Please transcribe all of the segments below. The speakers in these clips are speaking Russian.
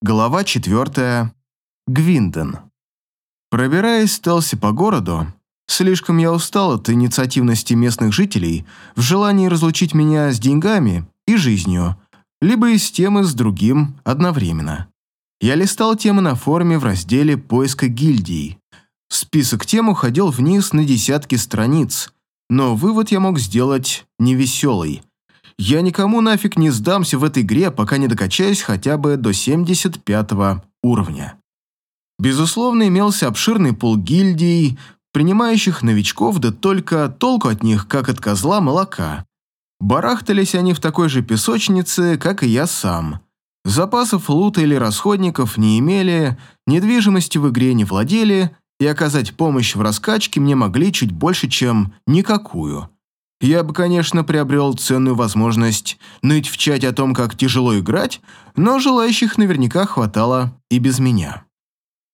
Глава 4. Гвинден. Пробираясь в стелсе по городу, слишком я устал от инициативности местных жителей в желании разлучить меня с деньгами и жизнью, либо и с тем, и с другим одновременно. Я листал темы на форуме в разделе «Поиска гильдий». Список тем уходил вниз на десятки страниц, но вывод я мог сделать невеселый – я никому нафиг не сдамся в этой игре, пока не докачаюсь хотя бы до 75 уровня. Безусловно, имелся обширный пул гильдий, принимающих новичков, да только толку от них, как от козла молока. Барахтались они в такой же песочнице, как и я сам. Запасов лута или расходников не имели, недвижимостью в игре не владели, и оказать помощь в раскачке мне могли чуть больше, чем никакую. Я бы, конечно, приобрел ценную возможность ныть в чате о том, как тяжело играть, но желающих наверняка хватало и без меня.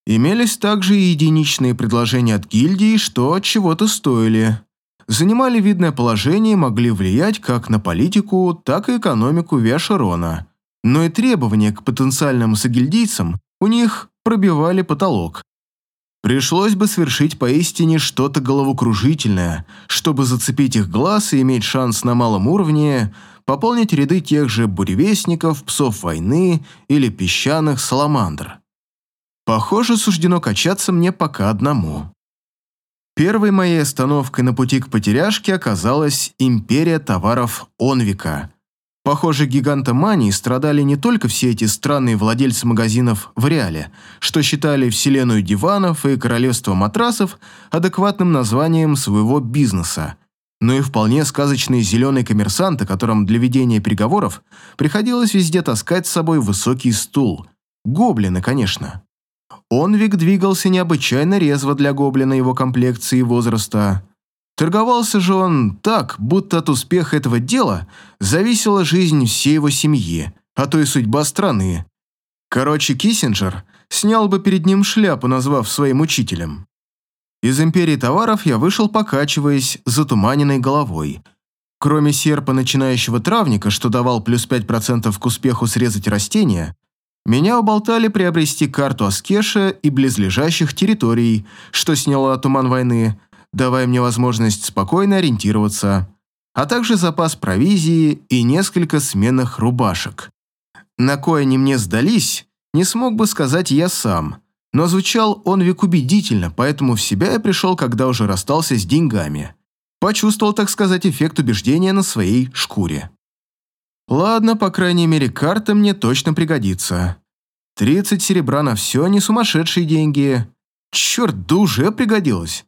Имелись также и единичные предложения от гильдии, что чего-то стоили. Занимали видное положение и могли влиять как на политику, так и экономику Виашерона. Но и требования к потенциальным сагильдийцам у них пробивали потолок. Пришлось бы совершить поистине что-то головокружительное, чтобы зацепить их глаз и иметь шанс на малом уровне пополнить ряды тех же буревестников, псов войны или песчаных саламандр. Похоже, суждено качаться мне пока одному. Первой моей остановкой на пути к потеряшке оказалась империя товаров Онвика, Похоже, гигантомании страдали не только все эти странные владельцы магазинов в реале, что считали вселенную диванов и королевство матрасов адекватным названием своего бизнеса, но и вполне сказочные зеленые коммерсанты, которым для ведения переговоров приходилось везде таскать с собой высокий стул. Гоблины, конечно. Онвик двигался необычайно резво для гоблина его комплекции и возраста – Торговался же он так, будто от успеха этого дела зависела жизнь всей его семьи, а то и судьба страны. Короче, Киссинджер снял бы перед ним шляпу, назвав своим учителем. Из империи товаров я вышел, покачиваясь, затуманенной головой. Кроме серпа начинающего травника, что давал плюс 5% к успеху срезать растения, меня уболтали приобрести карту Аскеша и близлежащих территорий, что сняло туман войны, давая мне возможность спокойно ориентироваться, а также запас провизии и несколько сменных рубашек. На кое они мне сдались, не смог бы сказать я сам, но звучал он век убедительно, поэтому в себя я пришел, когда уже расстался с деньгами. Почувствовал, так сказать, эффект убеждения на своей шкуре. Ладно, по крайней мере, карта мне точно пригодится. 30 серебра на все не сумасшедшие деньги. Черт, да уже пригодилось.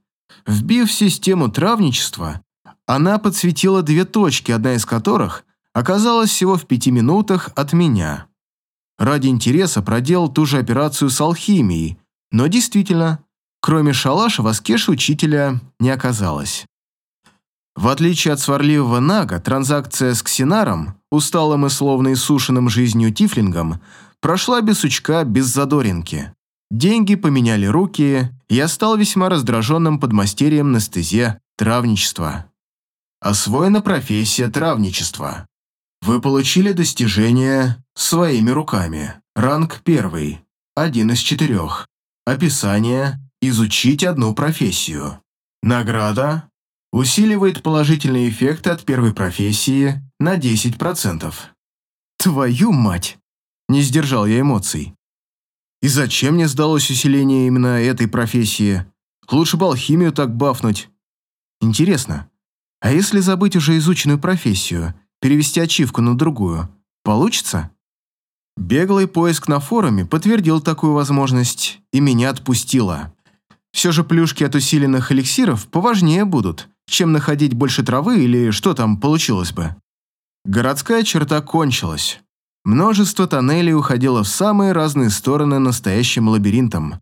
Вбив в систему травничества, она подсветила две точки, одна из которых оказалась всего в пяти минутах от меня. Ради интереса проделал ту же операцию с алхимией, но действительно, кроме шалаша в Аскеше учителя не оказалось. В отличие от сварливого Нага, транзакция с Ксинаром, усталым и словно иссушенным жизнью Тифлингом, прошла без сучка, без задоринки. Деньги поменяли руки, я стал весьма раздраженным подмастерьем на стезе травничества. Освоена профессия травничества. Вы получили достижение своими руками. Ранг первый. Один из четырех. Описание. Изучить одну профессию. Награда. Усиливает положительные эффекты от первой профессии на 10%. Твою мать! Не сдержал я эмоций. И зачем мне сдалось усиление именно этой профессии? Лучше бы алхимию так бафнуть. Интересно, а если забыть уже изученную профессию, перевести ачивку на другую, получится? Беглый поиск на форуме подтвердил такую возможность, и меня отпустило. Все же плюшки от усиленных эликсиров поважнее будут, чем находить больше травы или что там получилось бы. Городская черта кончилась. Множество тоннелей уходило в самые разные стороны настоящим лабиринтом.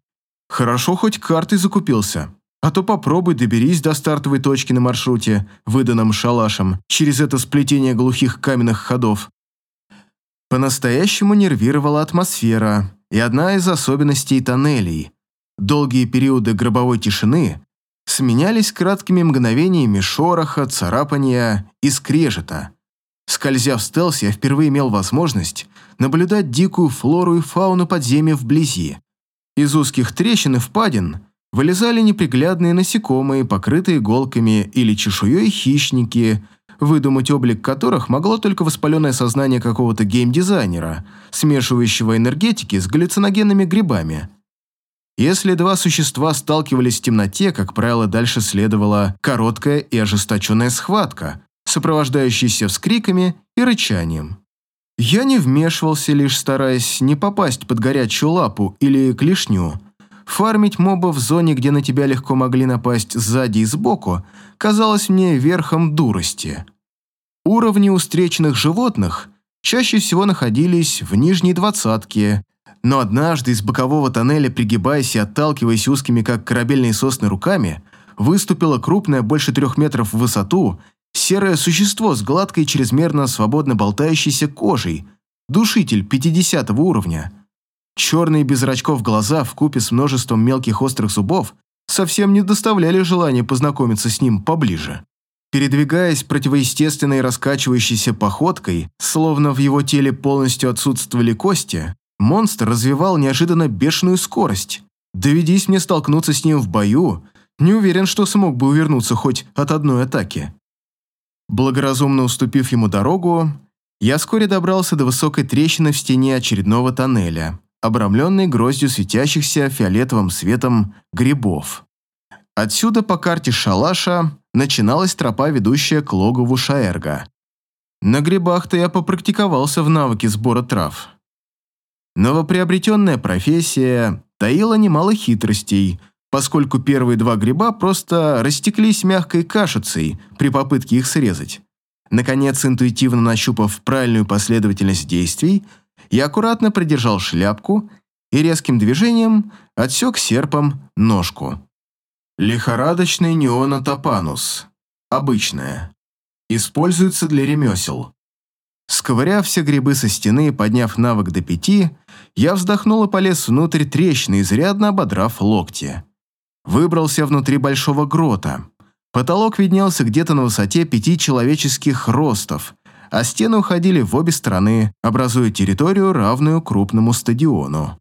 Хорошо хоть картой закупился. А то попробуй доберись до стартовой точки на маршруте, выданном шалашем, через это сплетение глухих каменных ходов. По-настоящему нервировала атмосфера и одна из особенностей тоннелей. Долгие периоды гробовой тишины сменялись краткими мгновениями шороха, царапания и скрежета – Скользя в стелс, я впервые имел возможность наблюдать дикую флору и фауну подземья вблизи. Из узких трещин и впадин вылезали неприглядные насекомые, покрытые иголками или чешуей хищники, выдумать облик которых могло только воспаленное сознание какого-то геймдизайнера, смешивающего энергетики с галлюциногенными грибами. Если два существа сталкивались в темноте, как правило, дальше следовала короткая и ожесточенная схватка, сопровождающаяся вскриками и рычанием. Я не вмешивался, лишь стараясь не попасть под горячую лапу или клешню. Фармить моба в зоне, где на тебя легко могли напасть сзади и сбоку, казалось мне верхом дурости. Уровни у встреченных животных чаще всего находились в нижней двадцатке, но однажды из бокового тоннеля, пригибаясь и отталкиваясь узкими, как корабельные сосны, руками, выступило крупное, больше трех метров в высоту, серое существо с гладкой, чрезмерно свободно болтающейся кожей, душитель 50 уровня. Черные без зрачков глаза в купе с множеством мелких острых зубов совсем не доставляли желания познакомиться с ним поближе. Передвигаясь противоестественной раскачивающейся походкой, словно в его теле полностью отсутствовали кости, Монстр развивал неожиданно бешеную скорость. Доведись мне столкнуться с ним в бою, не уверен, что смог бы увернуться хоть от одной атаки. Благоразумно уступив ему дорогу, я вскоре добрался до высокой трещины в стене очередного тоннеля, обрамленной гроздью светящихся фиолетовым светом грибов. Отсюда по карте шалаша начиналась тропа, ведущая к логову Шаэрга. На грибах-то я попрактиковался в навыке сбора трав. Новоприобретенная профессия таила немало хитростей, поскольку первые два гриба просто растеклись мягкой кашицей при попытке их срезать. Наконец, интуитивно нащупав правильную последовательность действий, я аккуратно придержал шляпку и резким движением отсек серпом ножку. Лихорадочный неонотопанус. Обычная. Используется для ремесел. Сковыряв все грибы со стены и подняв навык до пяти, я вздохнул и полез внутрь трещины, изрядно ободрав локти. Выбрался внутри большого грота. Потолок виднелся где-то на высоте пяти человеческих ростов, а стены уходили в обе стороны, образуя территорию, равную крупному стадиону.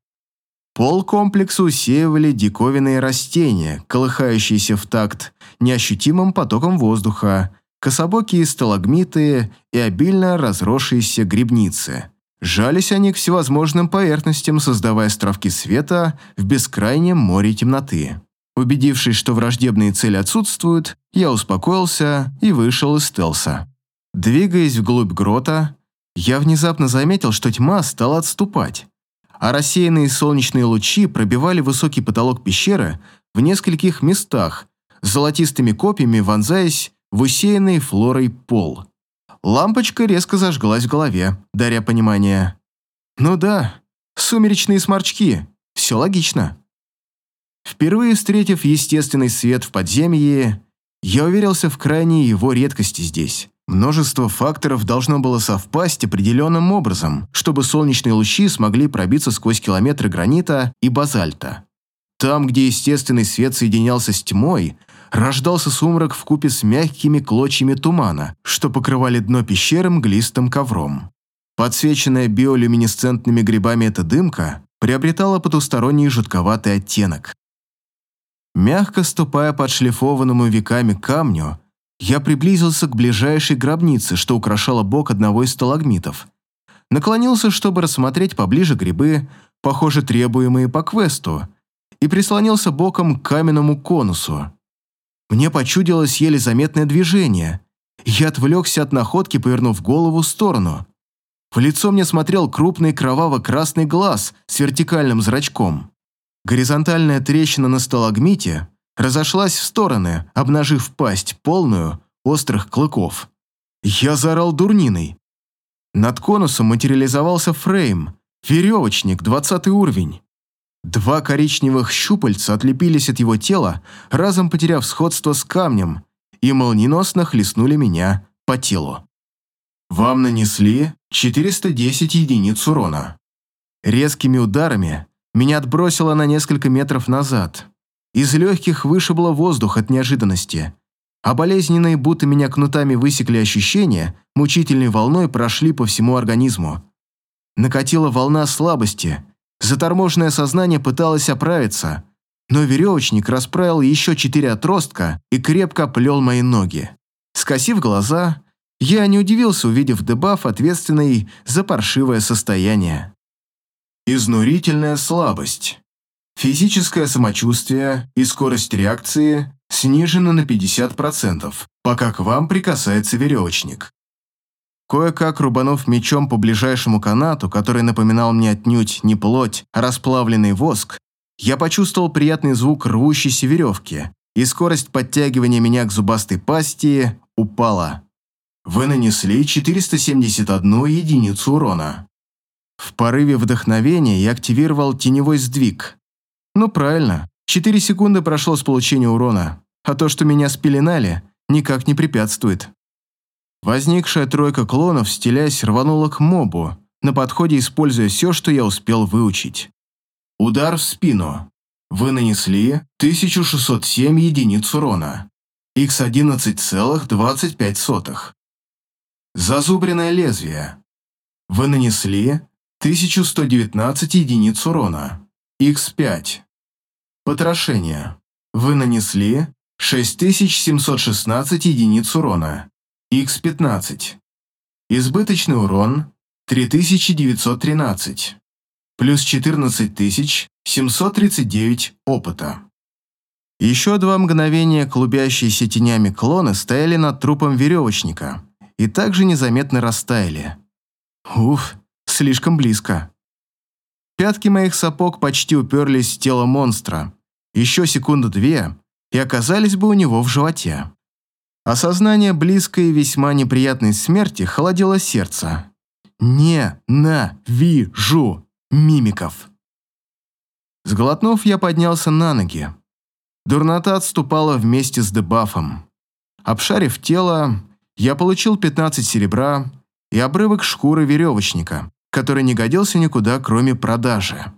Пол комплекса усеивали диковинные растения, колыхающиеся в такт неощутимым потоком воздуха, кособокие сталагмиты и обильно разросшиеся грибницы. Жались они к всевозможным поверхностям, создавая островки света в бескрайнем море темноты. Убедившись, что враждебные цели отсутствуют, я успокоился и вышел из стелса. Двигаясь вглубь грота, я внезапно заметил, что тьма стала отступать, а рассеянные солнечные лучи пробивали высокий потолок пещеры в нескольких местах, золотистыми копьями вонзаясь в усеянный флорой пол. Лампочка резко зажглась в голове, даря понимание. «Ну да, сумеречные сморчки, все логично». Впервые встретив естественный свет в подземье, я уверился в крайней его редкости здесь. Множество факторов должно было совпасть определенным образом, чтобы солнечные лучи смогли пробиться сквозь километры гранита и базальта. Там, где естественный свет соединялся с тьмой, рождался сумрак в купе с мягкими клочьями тумана, что покрывали дно пещеры мглистым ковром. Подсвеченная биолюминесцентными грибами эта дымка приобретала потусторонний жутковатый оттенок. Мягко ступая по отшлифованному веками камню, я приблизился к ближайшей гробнице, что украшала бок одного из сталагмитов. Наклонился, чтобы рассмотреть поближе грибы, похоже, требуемые по квесту, и прислонился боком к каменному конусу. Мне почудилось еле заметное движение. Я отвлекся от находки, повернув голову в сторону. В лицо мне смотрел крупный кроваво-красный глаз с вертикальным зрачком. Горизонтальная трещина на сталагмите разошлась в стороны, обнажив пасть, полную острых клыков. Я заорал дурниной. Над конусом материализовался фрейм, веревочник, двадцатый уровень. Два коричневых щупальца отлепились от его тела, разом потеряв сходство с камнем, и молниеносно хлестнули меня по телу. Вам нанесли 410 единиц урона. Резкими ударами меня отбросило на несколько метров назад. Из легких вышибло воздух от неожиданности, а болезненные, будто меня кнутами высекли ощущения, мучительной волной прошли по всему организму. накатила волна слабости. Заторможенное сознание пыталось оправиться, но веревочник расправил еще четыре отростка и крепко плел мои ноги. Скосив глаза, я не удивился, увидев дебаф, ответственный за паршивое состояние. Изнурительная слабость. Физическое самочувствие и скорость реакции снижены на 50%, пока к вам прикасается веревочник. Кое-как рубанув мечом по ближайшему канату, который напоминал мне отнюдь не плоть, а расплавленный воск, я почувствовал приятный звук рвущейся веревки, и скорость подтягивания меня к зубастой пасти упала. Вы нанесли 471 единицу урона. В порыве вдохновения я активировал теневой сдвиг. Ну правильно, 4 секунды прошло с получения урона, а то, что меня спеленали, никак не препятствует. Возникшая тройка клонов, стелясь, рванула к мобу, на подходе используя все, что я успел выучить. Удар в спину. Вы нанесли 1607 единиц урона. x 11,25. Зазубренное лезвие. Вы нанесли 1119 единиц урона. x 5 Потрошение. Вы нанесли 6716 единиц урона. x 15 Избыточный урон 3913. Плюс 14739 опыта. Еще два мгновения клубящиеся тенями клоны стояли над трупом веревочника и также незаметно растаяли. Уф, слишком близко. Пятки моих сапог почти уперлись в тело монстра. Еще секунду-две, и оказались бы у него в животе. Осознание близкой и весьма неприятной смерти холодило сердце. Не-на-ви-жу мимиков. Сглотнув, я поднялся на ноги. Дурнота отступала вместе с дебафом. Обшарив тело, я получил 15 серебра и обрывок шкуры веревочника, который не годился никуда, кроме продажи.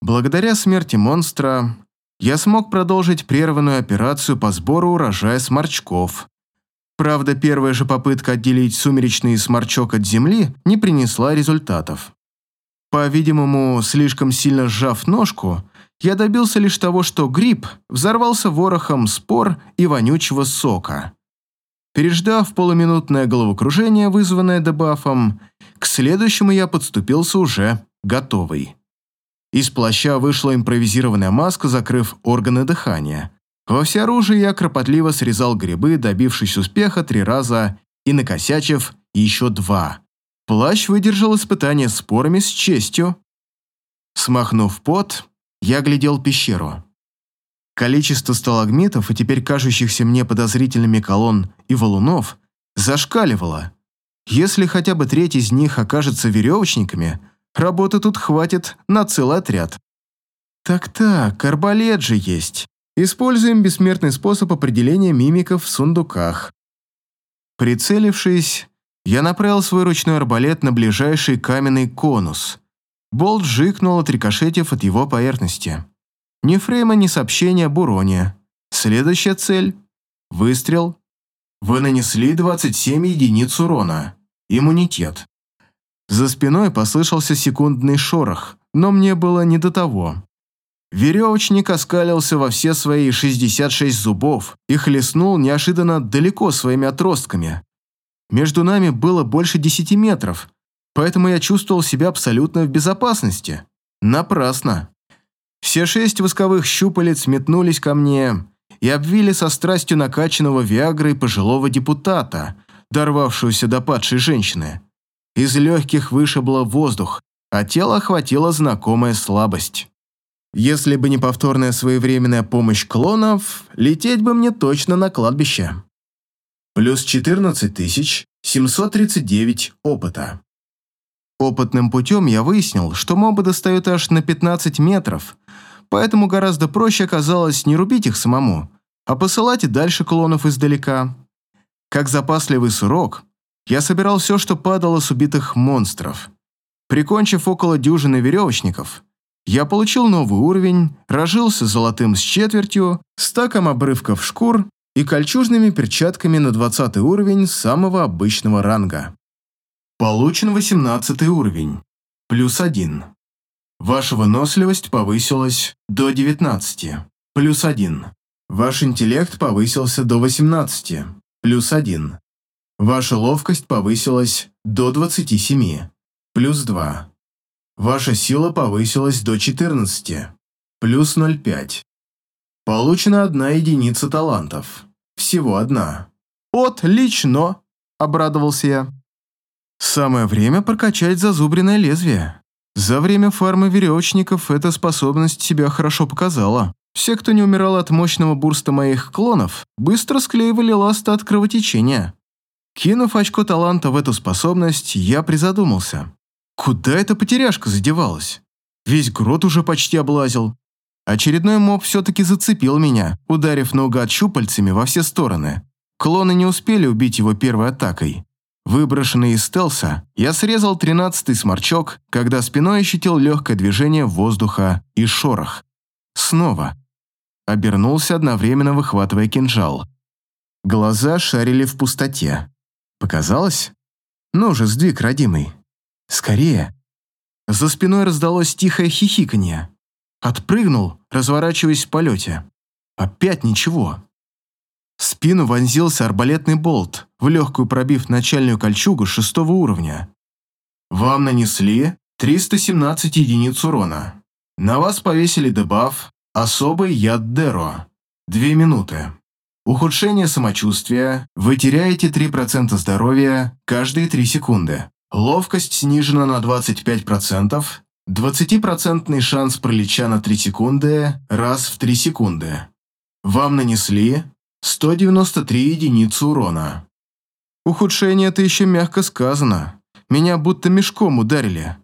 Благодаря смерти монстра я смог продолжить прерванную операцию по сбору урожая сморчков. Правда, первая же попытка отделить сумеречный сморчок от земли не принесла результатов. По-видимому, слишком сильно сжав ножку, я добился лишь того, что гриб взорвался ворохом спор и вонючего сока. Переждав полуминутное головокружение, вызванное дебафом, к следующему я подступился уже готовый. Из плаща вышла импровизированная маска, закрыв органы дыхания. Во всеоружии я кропотливо срезал грибы, добившись успеха три раза и накосячив еще два. Плащ выдержал испытание спорами с честью. Смахнув пот, я глядел пещеру. Количество сталагмитов и теперь кажущихся мне подозрительными колонн и валунов зашкаливало. Если хотя бы треть из них окажется веревочниками, работы тут хватит на целый отряд. Так-так, арбалет же есть. Используем бессмертный способ определения мимиков в сундуках. Прицелившись, я направил свой ручной арбалет на ближайший каменный конус. Болт жикнул, отрикошетив от его поверхности. Ни фрейма, ни сообщения об. Следующая цель – выстрел. Вы нанесли 27 единиц урона. Иммунитет. За спиной послышался секундный шорох, но мне было не до того. Веревочник оскалился во все свои 66 зубов и хлестнул неожиданно далеко своими отростками. Между нами было больше 10 метров, поэтому я чувствовал себя абсолютно в безопасности. Напрасно. Все шесть восковых щупалец метнулись ко мне и обвили со страстью накачанного Виагрой пожилого депутата, дорвавшегося до падшей женщины. Из легких вышибло воздух, а тело охватила знакомая слабость. Если бы не повторная своевременная помощь клонов, лететь бы мне точно на кладбище. Плюс 14 739 опыта. Опытным путем я выяснил, что мобы достают аж на 15 метров, поэтому гораздо проще оказалось не рубить их самому, а посылать и дальше клонов издалека. Как запасливый сурок, я собирал все, что падало с убитых монстров. Прикончив около дюжины веревочников, я получил новый уровень, рожился золотым с четвертью, стаком обрывков шкур и кольчужными перчатками на 20 уровень самого обычного ранга. Получен 18 уровень. плюс 1. Ваша выносливость повысилась до 19, плюс 1. Ваш интеллект повысился до 18, плюс 1. Ваша ловкость повысилась до 27, плюс 2. Ваша сила повысилась до 14, плюс 0,5. Получена одна единица талантов. Всего одна. «Отлично!» – обрадовался я. Самое время прокачать зазубренное лезвие. За время фармы веревочников эта способность себя хорошо показала. Все, кто не умирал от мощного бурста моих клонов, быстро склеивали ласты от кровотечения. Кинув очко таланта в эту способность, я призадумался. Куда эта потеряшка задевалась? Весь грот уже почти облазил. Очередной моб все-таки зацепил меня, ударив наугад щупальцами во все стороны. Клоны не успели убить его первой атакой. Выброшенный из стелса, я срезал тринадцатый сморчок, когда спиной ощутил легкое движение воздуха и шорох. Снова. Обернулся, одновременно выхватывая кинжал. Глаза шарили в пустоте. Показалось? Ну же, сдвиг, родимый. Скорее. За спиной раздалось тихое хихиканье. Отпрыгнул, разворачиваясь в полете. Опять ничего. В спину вонзился арбалетный болт, в легкую пробив начальную кольчугу шестого уровня. Вам нанесли 317 единиц урона. На вас повесили дебаф «Особый яд Деро». Две минуты. Ухудшение самочувствия. Вы теряете 3% здоровья каждые 3 секунды. Ловкость снижена на 25%. 20% шанс пролеча на 3 секунды раз в 3 секунды. Вам нанесли 193 единицы урона. Ухудшение это еще мягко сказано. Меня будто мешком ударили.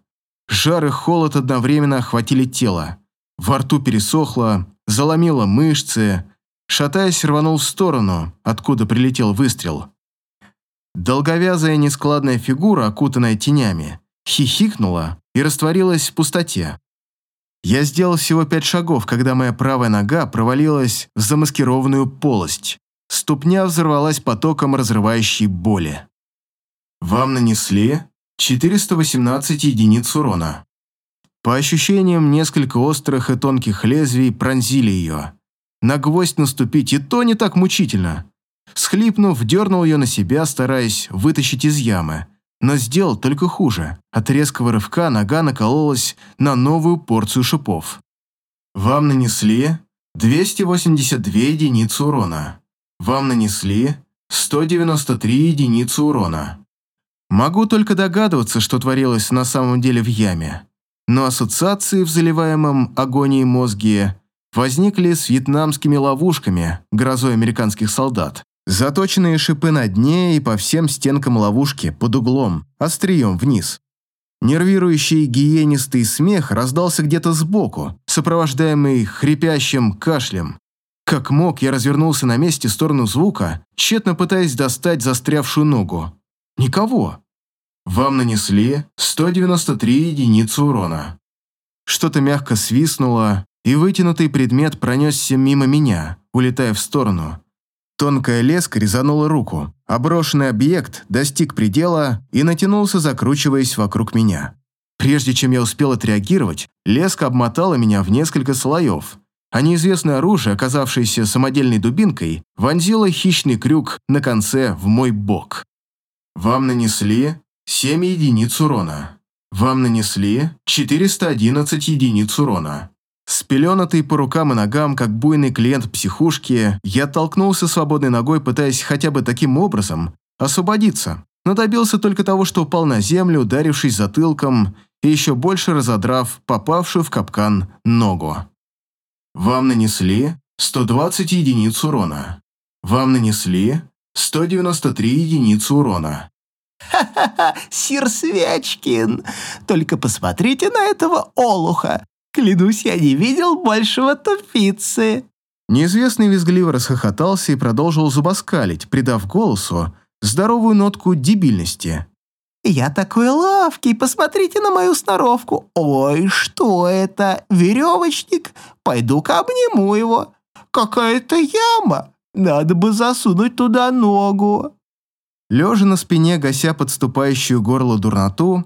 Жар и холод одновременно охватили тело. Во рту пересохло, заломило мышцы. Шатаясь, рванул в сторону, откуда прилетел выстрел. Долговязая нескладная фигура, окутанная тенями, хихикнула и растворилась в пустоте. Я сделал всего пять шагов, когда моя правая нога провалилась в замаскированную полость. Ступня взорвалась потоком разрывающей боли. Вам нанесли 418 единиц урона. По ощущениям, несколько острых и тонких лезвий пронзили ее. На гвоздь наступить и то не так мучительно. Схлипнув, дернул ее на себя, стараясь вытащить из ямы – но сделал только хуже. От резкого рывка нога накололась на новую порцию шипов. Вам нанесли 282 единицы урона. Вам нанесли 193 единицы урона. Могу только догадываться, что творилось на самом деле в яме. Но ассоциации в заливаемом агонии мозге возникли с вьетнамскими ловушками, грозой американских солдат. Заточенные шипы на дне и по всем стенкам ловушки под углом, острием вниз. Нервирующий гиенистый смех раздался где-то сбоку, сопровождаемый хрипящим кашлем. Как мог, я развернулся на месте в сторону звука, тщетно пытаясь достать застрявшую ногу. Никого. Вам нанесли 193 единицы урона. Что-то мягко свистнуло, и вытянутый предмет пронесся мимо меня, улетая в сторону. Тонкая леска резанула руку, а брошенный объект достиг предела и натянулся, закручиваясь вокруг меня. Прежде чем я успел отреагировать, леска обмотала меня в несколько слоев, а неизвестное оружие, оказавшееся самодельной дубинкой, вонзило хищный крюк на конце в мой бок. Вам нанесли 7 единиц урона. Вам нанесли 411 единиц урона. Спеленатый по рукам и ногам, как буйный клиент психушки, я толкнулся свободной ногой, пытаясь хотя бы таким образом освободиться, но добился только того, что упал на землю, ударившись затылком и еще больше разодрав попавшую в капкан ногу. Вам нанесли 120 единиц урона. Вам нанесли 193 единицы урона. «Ха-ха-ха, сир Свечкин! Только посмотрите на этого олуха! Клянусь, я не видел большего тупицы!» Неизвестный визгливо расхохотался и продолжил зубоскалить, придав голосу здоровую нотку дебильности. «Я такой ловкий, посмотрите на мою сноровку. Ой, что это? Веревочник? Пойду-ка обниму его. Какая-то яма. Надо бы засунуть туда ногу». Лежа на спине, гася подступающую горло дурноту,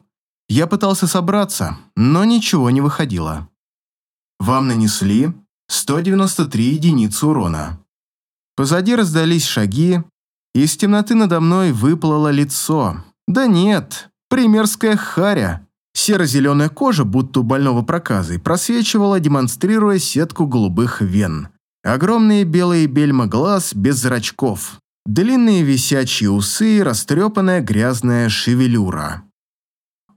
Я пытался собраться, но ничего не выходило. Вам нанесли 193 единицы урона. Позади раздались шаги, и из темноты надо мной выплыло лицо. Да нет, примерская харя. Серо-зеленая кожа, будто у больного проказой, просвечивала, демонстрируя сетку голубых вен. Огромные белые бельма глаз без зрачков. Длинные висячие усы и растрепанная грязная шевелюра.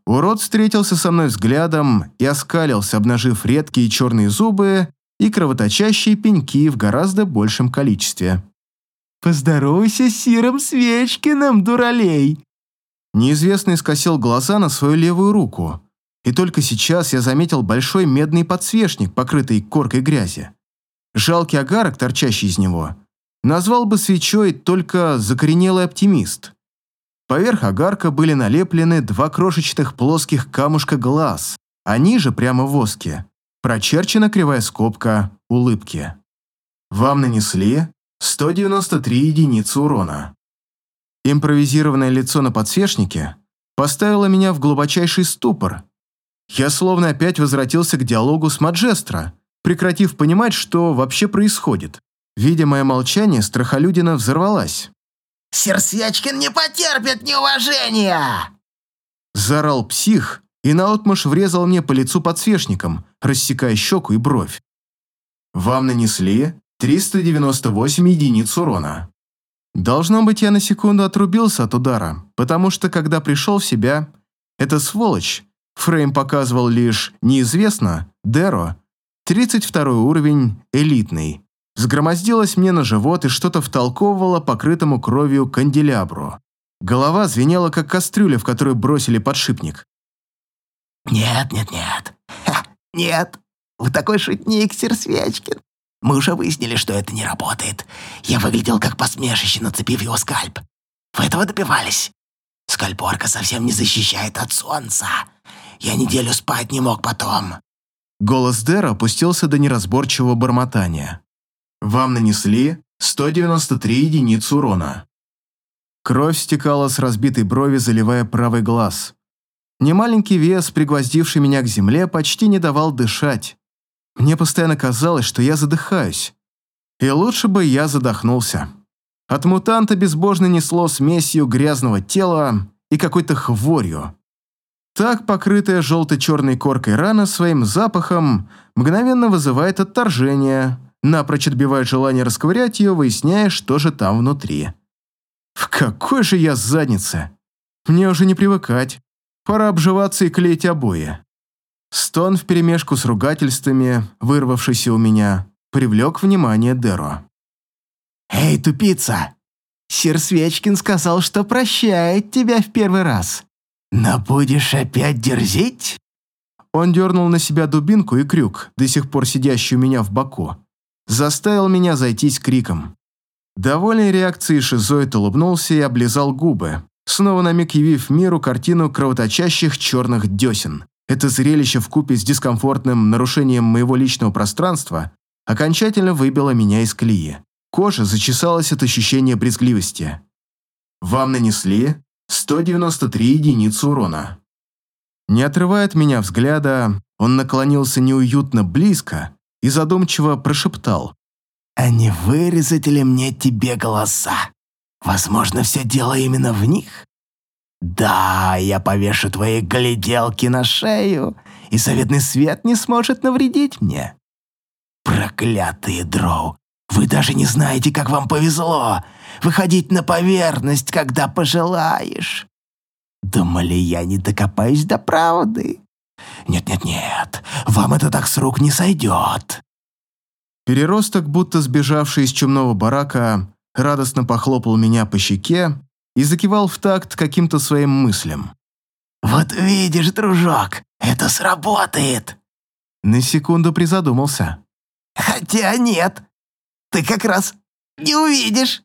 Урод встретился со мной взглядом и оскалился, обнажив редкие черные зубы и кровоточащие пеньки в гораздо большем количестве. «Поздоровайся с Сиром Свечкиным, дуралей!» Неизвестный скосил глаза на свою левую руку, и только сейчас я заметил большой медный подсвечник, покрытый коркой грязи. Жалкий агарок, торчащий из него, назвал бы свечой только закоренелый оптимист. Поверх огарка были налеплены два крошечных плоских камушка глаз, а ниже, прямо в воске, прочерчена кривая скобка улыбки. Вам нанесли 193 единицы урона. Импровизированное лицо на подсвечнике поставило меня в глубочайший ступор. Я словно опять возвратился к диалогу с Маджестро, прекратив понимать, что вообще происходит. Видя мое молчание, страхолюдина взорвалась. «Серсечкин не потерпит неуважения!» Заорал псих и наотмашь врезал мне по лицу подсвечником, рассекая щеку и бровь. Вам нанесли 398 единиц урона. Должно быть, я на секунду отрубился от удара, потому что, когда пришел в себя, эта сволочь, фрейм показывал лишь «неизвестно», «деро», 32 уровень, элитный, взгромоздилась мне на живот и что-то втолковывала покрытому кровью канделябру. Голова звенела, как кастрюля, в которую бросили подшипник. «Нет, нет, нет. Ха, нет. Вы такой шутник, Сир Свечкин. Мы уже выяснили, что это не работает. Я выглядел как посмешище, нацепив его скальп. Вы этого добивались? Скальпорка совсем не защищает от солнца. Я неделю спать не мог потом. Голос Дэра опустился до неразборчивого бормотания. «Вам нанесли 193 единицы урона». Кровь стекала с разбитой брови, заливая правый глаз. Немаленький вес, пригвоздивший меня к земле, почти не давал дышать. Мне постоянно казалось, что я задыхаюсь. И лучше бы я задохнулся. От мутанта безбожно несло смесью грязного тела и какой-то хворью. Так покрытая желто-черной коркой рана своим запахом мгновенно вызывает отторжение, напрочь отбивает желание расковырять ее, выясняя, что же там внутри. В какой же я заднице? Мне уже не привыкать. Пора обживаться и клеить обои. Стон вперемешку с ругательствами, вырвавшийся у меня, привлек внимание Деро. «Эй, тупица! Сир Свечкин сказал, что прощает тебя в первый раз. «Но будешь опять дерзить?» Он дернул на себя дубинку и крюк, до сих пор сидящий у меня в боку. Заставил меня зайтись криком. Довольный реакцией шизоид улыбнулся и облизал губы, снова на миг явив миру картину кровоточащих черных десен. Это зрелище вкупе с дискомфортным нарушением моего личного пространства окончательно выбило меня из колеи. Кожа зачесалась от ощущения брезгливости. «Вам нанесли 193 единицы урона. Не отрывая от меня взгляда, он наклонился неуютно близко и задумчиво прошептал. «А не вырезать ли мне тебе голоса? Возможно, все дело именно в них? Да, я повешу твои гляделки на шею, и заветный свет не сможет навредить мне. Проклятые дроу, вы даже не знаете, как вам повезло выходить на поверхность, когда пожелаешь. Думали, я не докопаюсь до правды? Нет-нет-нет, вам это так с рук не сойдет. Переросток, будто сбежавший из чумного барака, радостно похлопал меня по щеке и закивал в такт каким-то своим мыслям. «Вот видишь, дружок, это сработает!» На секунду призадумался. «Хотя нет, ты как раз не увидишь!»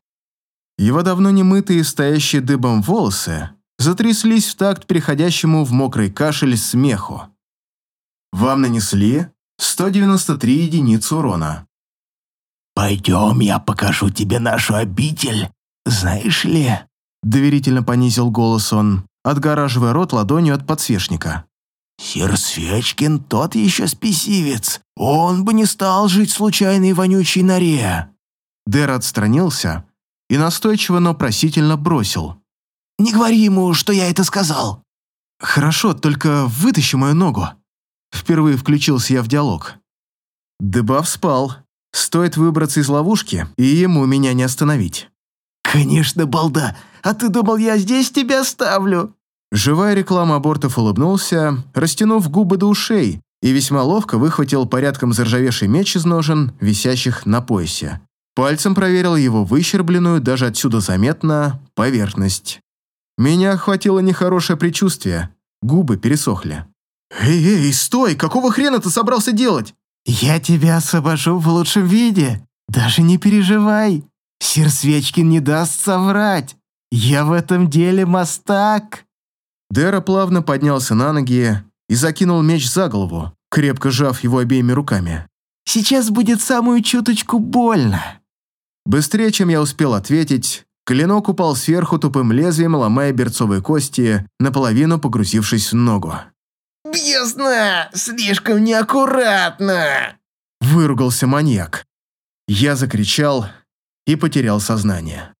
Его давно не мытые, стоящие дыбом волосы затряслись в такт переходящему в мокрый кашель смеху. Вам нанесли 193 единицы урона. «Пойдем, я покажу тебе нашу обитель, знаешь ли?» Доверительно понизил голос он, отгораживая рот ладонью от подсвечника. «Сир Свечкин тот еще спесивец. Он бы не стал жить в случайной вонючей норе». Дэр отстранился и настойчиво, но просительно бросил. «Не говори ему, что я это сказал». «Хорошо, только вытащи мою ногу». Впервые включился я в диалог. Дебаф спал. Стоит выбраться из ловушки, и ему меня не остановить. «Конечно, балда! А ты думал, я здесь тебя оставлю?» Живая реклама абортов улыбнулся, растянув губы до ушей, и весьма ловко выхватил порядком заржавевший меч из ножен, висящих на поясе. Пальцем проверил его выщербленную, даже отсюда заметно, поверхность. Меня охватило нехорошее предчувствие. Губы пересохли. «Эй, эй, стой! Какого хрена ты собрался делать?» «Я тебя освобожу в лучшем виде. Даже не переживай. Сир Свечкин не даст соврать. Я в этом деле мастак». Дэра плавно поднялся на ноги и закинул меч за голову, крепко сжав его обеими руками. «Сейчас будет самую чуточку больно». Быстрее, чем я успел ответить, клинок упал сверху тупым лезвием, ломая берцовые кости, наполовину погрузившись в ногу. «Бездна! Слишком неаккуратно!» Выругался маньяк. Я закричал и потерял сознание.